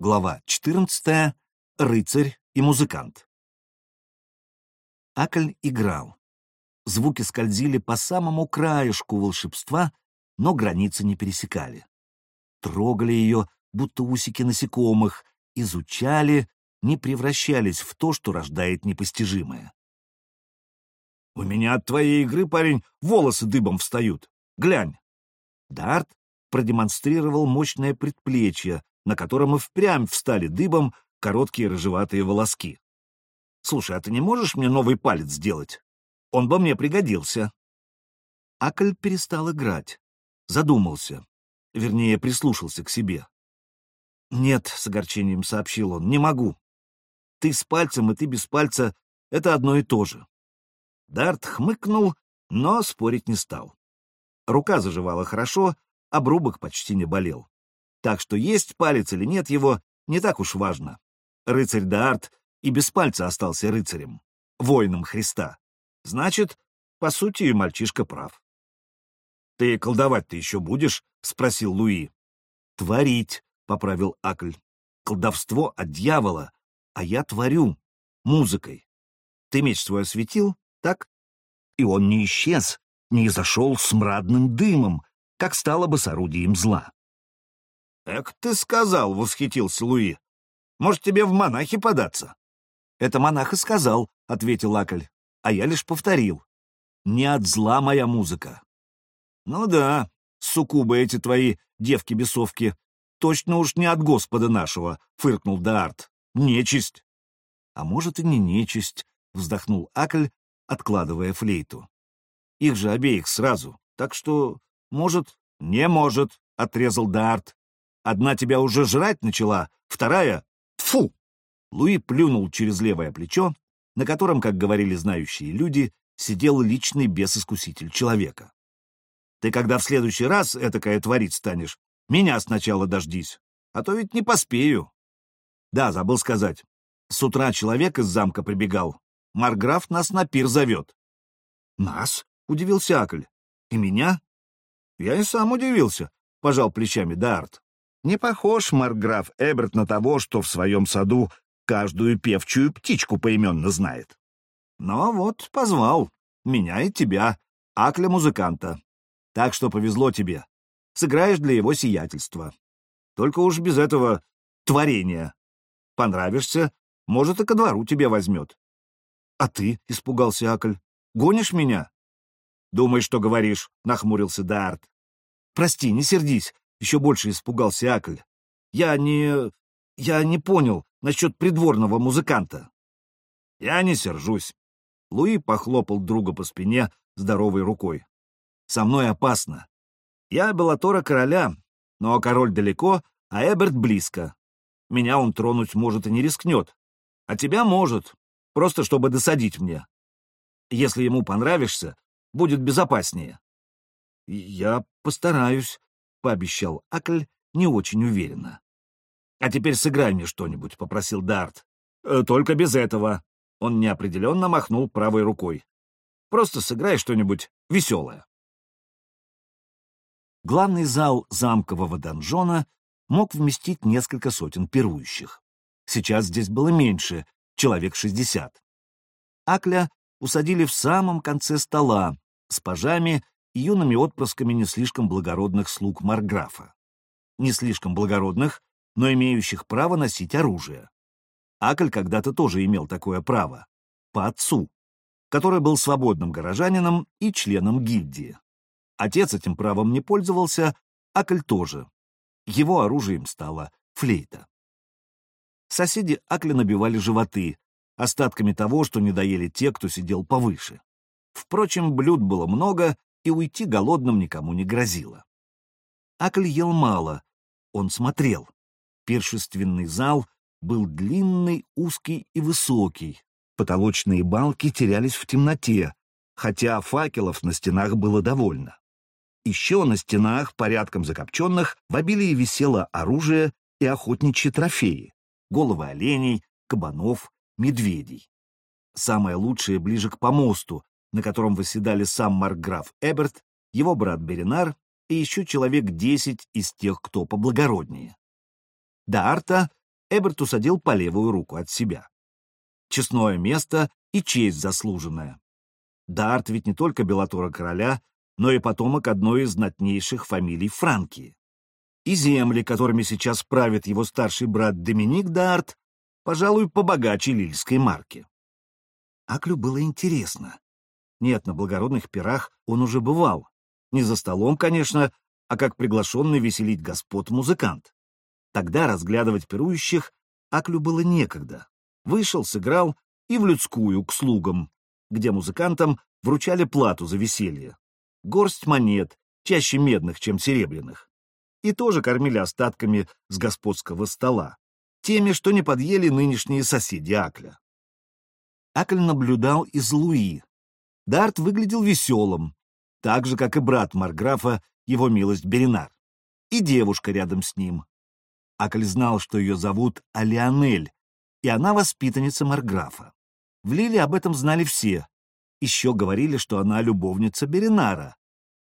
Глава 14. Рыцарь и музыкант. Акль играл. Звуки скользили по самому краешку волшебства, но границы не пересекали. Трогали ее, будто усики насекомых, изучали, не превращались в то, что рождает непостижимое. «У меня от твоей игры, парень, волосы дыбом встают. Глянь!» Дарт продемонстрировал мощное предплечье, на котором и впрямь встали дыбом короткие рыжеватые волоски. «Слушай, а ты не можешь мне новый палец сделать? Он бы мне пригодился». Акль перестал играть, задумался, вернее, прислушался к себе. «Нет», — с огорчением сообщил он, — «не могу. Ты с пальцем и ты без пальца — это одно и то же». Дарт хмыкнул, но спорить не стал. Рука заживала хорошо, обрубок почти не болел. Так что есть палец или нет его, не так уж важно. Рыцарь Даарт и без пальца остался рыцарем, воином Христа. Значит, по сути, мальчишка прав. — Ты колдовать-то еще будешь? — спросил Луи. — Творить, — поправил Акль. — Колдовство от дьявола, а я творю музыкой. Ты меч свой осветил, так? И он не исчез, не зашел с мрадным дымом, как стало бы с орудием зла. «Эк ты сказал!» — восхитился Луи. «Может, тебе в монахи податься?» «Это монах и сказал», — ответил Акль, а я лишь повторил. «Не от зла моя музыка». «Ну да, суккубы эти твои, девки-бесовки, точно уж не от Господа нашего», — фыркнул Даарт. «Нечисть». «А может, и не нечисть», — вздохнул Акль, откладывая флейту. «Их же обеих сразу, так что, может...» «Не может», — отрезал Даарт. Одна тебя уже жрать начала, вторая — фу! Луи плюнул через левое плечо, на котором, как говорили знающие люди, сидел личный бесискуситель человека. Ты когда в следующий раз этакое творить станешь, меня сначала дождись, а то ведь не поспею. Да, забыл сказать. С утра человек из замка прибегал. Марграф нас на пир зовет. Нас? — удивился Акль. И меня? Я и сам удивился, — пожал плечами Дарт. Не похож Марграф Эберт на того, что в своем саду каждую певчую птичку поименно знает. Но вот позвал меня и тебя, Акля-музыканта. Так что повезло тебе. Сыграешь для его сиятельства. Только уж без этого творения. Понравишься, может, и ко двору тебе возьмет. — А ты, — испугался Акль, — гонишь меня? — Думай, что говоришь, — нахмурился Дарт. — Прости, не сердись, еще больше испугался Акль. «Я не... я не понял насчет придворного музыканта». «Я не сержусь». Луи похлопал друга по спине здоровой рукой. «Со мной опасно. Я Белатора короля, но король далеко, а Эберт близко. Меня он тронуть может и не рискнет. А тебя может, просто чтобы досадить мне. Если ему понравишься, будет безопаснее». «Я постараюсь», — пообещал Акль не очень уверенно. «А теперь сыграй мне что-нибудь», — попросил Дарт. «Э, «Только без этого». Он неопределенно махнул правой рукой. «Просто сыграй что-нибудь веселое». Главный зал замкового донжона мог вместить несколько сотен пирующих. Сейчас здесь было меньше, человек шестьдесят. Акля усадили в самом конце стола, с пажами и юными отпрысками не слишком благородных слуг Марграфа. Не слишком благородных, но имеющих право носить оружие. Акль когда-то тоже имел такое право. По отцу, который был свободным горожанином и членом гильдии. Отец этим правом не пользовался, Акль тоже. Его оружием стала флейта. Соседи Акля набивали животы, остатками того, что не доели те, кто сидел повыше. Впрочем, блюд было много, и уйти голодным никому не грозило. Акль ел мало, он смотрел. Пиршественный зал был длинный, узкий и высокий. Потолочные балки терялись в темноте, хотя факелов на стенах было довольно. Еще на стенах, порядком закопченных, в обилии висело оружие и охотничьи трофеи — головы оленей, кабанов, медведей. Самое лучшее ближе к помосту, на котором восседали сам маркграф Эберт, его брат Беринар и еще человек десять из тех, кто поблагороднее. До Арта Эберт усадил по левую руку от себя. Честное место и честь заслуженная. Дарт ведь не только Белатора короля, но и потомок одной из знатнейших фамилий Франкии. И земли, которыми сейчас правит его старший брат Доминик Дарт, пожалуй, побогаче лильской марки. Аклю было интересно. Нет, на благородных пирах он уже бывал. Не за столом, конечно, а как приглашенный веселить господ музыкант. Тогда разглядывать пирующих Аклю было некогда. Вышел, сыграл и в людскую, к слугам, где музыкантам вручали плату за веселье. Горсть монет, чаще медных, чем серебряных. И тоже кормили остатками с господского стола, теми, что не подъели нынешние соседи Акля. Акль наблюдал из Луи. Дарт выглядел веселым, так же, как и брат Марграфа, его милость Беринар, и девушка рядом с ним. Акль знал, что ее зовут Алионель, и она воспитанница Марграфа. В Лиле об этом знали все. Еще говорили, что она любовница Беринара.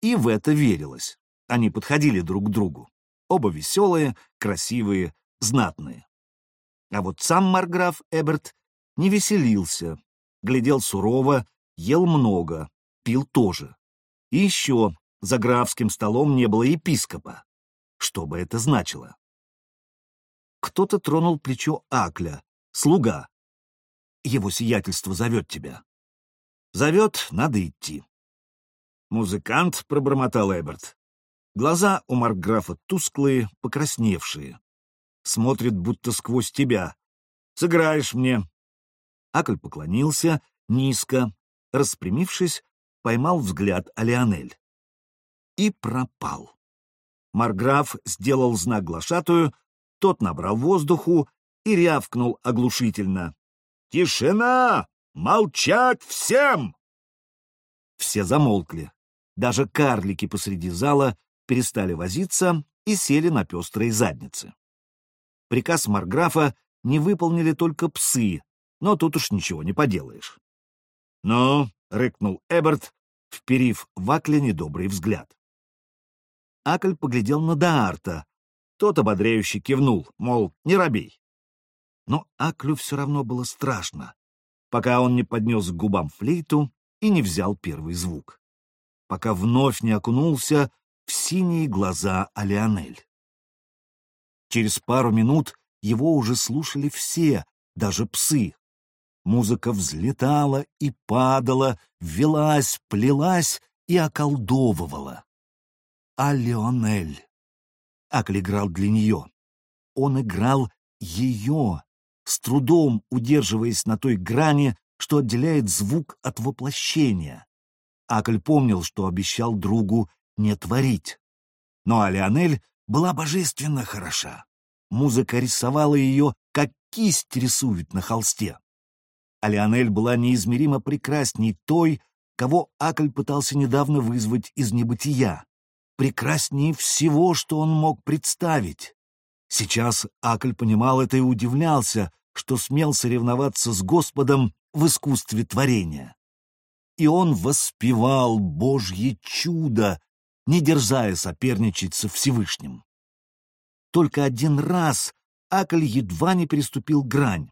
И в это верилось. Они подходили друг к другу. Оба веселые, красивые, знатные. А вот сам Марграф Эберт не веселился, глядел сурово, ел много, пил тоже. И еще за графским столом не было епископа. Что бы это значило? Кто-то тронул плечо Акля, слуга. Его сиятельство зовет тебя. Зовет, надо идти. Музыкант, — пробормотал Эберт. Глаза у Маркграфа тусклые, покрасневшие. Смотрит, будто сквозь тебя. Сыграешь мне. Акль поклонился, низко, распрямившись, поймал взгляд Алионель. И пропал. Марграф сделал знак глашатую, тот набрал воздуху и рявкнул оглушительно. «Тишина! Молчать всем!» Все замолкли. Даже карлики посреди зала перестали возиться и сели на пестрые задницы. Приказ Марграфа не выполнили только псы, но тут уж ничего не поделаешь. «Ну», — рыкнул Эберт, вперив в Акле недобрый взгляд. Акль поглядел на Даарта. Тот ободряюще кивнул, мол, не робей. Но Аклю все равно было страшно, пока он не поднес к губам флейту и не взял первый звук. Пока вновь не окунулся в синие глаза Алионель. Через пару минут его уже слушали все, даже псы. Музыка взлетала и падала, велась, плелась и околдовывала. А Леонель. Акль играл для нее. Он играл ее, с трудом удерживаясь на той грани, что отделяет звук от воплощения. Акль помнил, что обещал другу не творить. Но Алионель была божественно хороша. Музыка рисовала ее, как кисть рисует на холсте. А Леонель была неизмеримо прекрасней той, кого Акль пытался недавно вызвать из небытия. Прекраснее всего, что он мог представить. Сейчас Акль понимал это и удивлялся, что смел соревноваться с Господом в искусстве творения. И он воспевал Божье чудо, не дерзая соперничать со Всевышним. Только один раз Акль едва не переступил грань.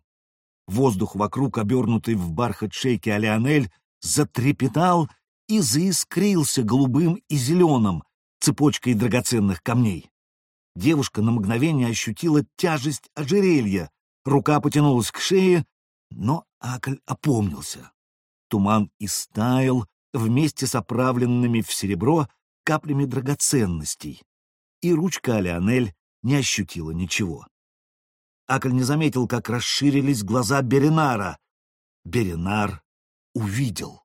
Воздух вокруг, обернутый в бархат шейки Алионель, затрепетал и заискрился голубым и зеленым, цепочкой драгоценных камней. Девушка на мгновение ощутила тяжесть ожерелья, рука потянулась к шее, но Акль опомнился. Туман истаял вместе с оправленными в серебро каплями драгоценностей, и ручка Алионель не ощутила ничего. Акль не заметил, как расширились глаза Беринара. Беринар увидел.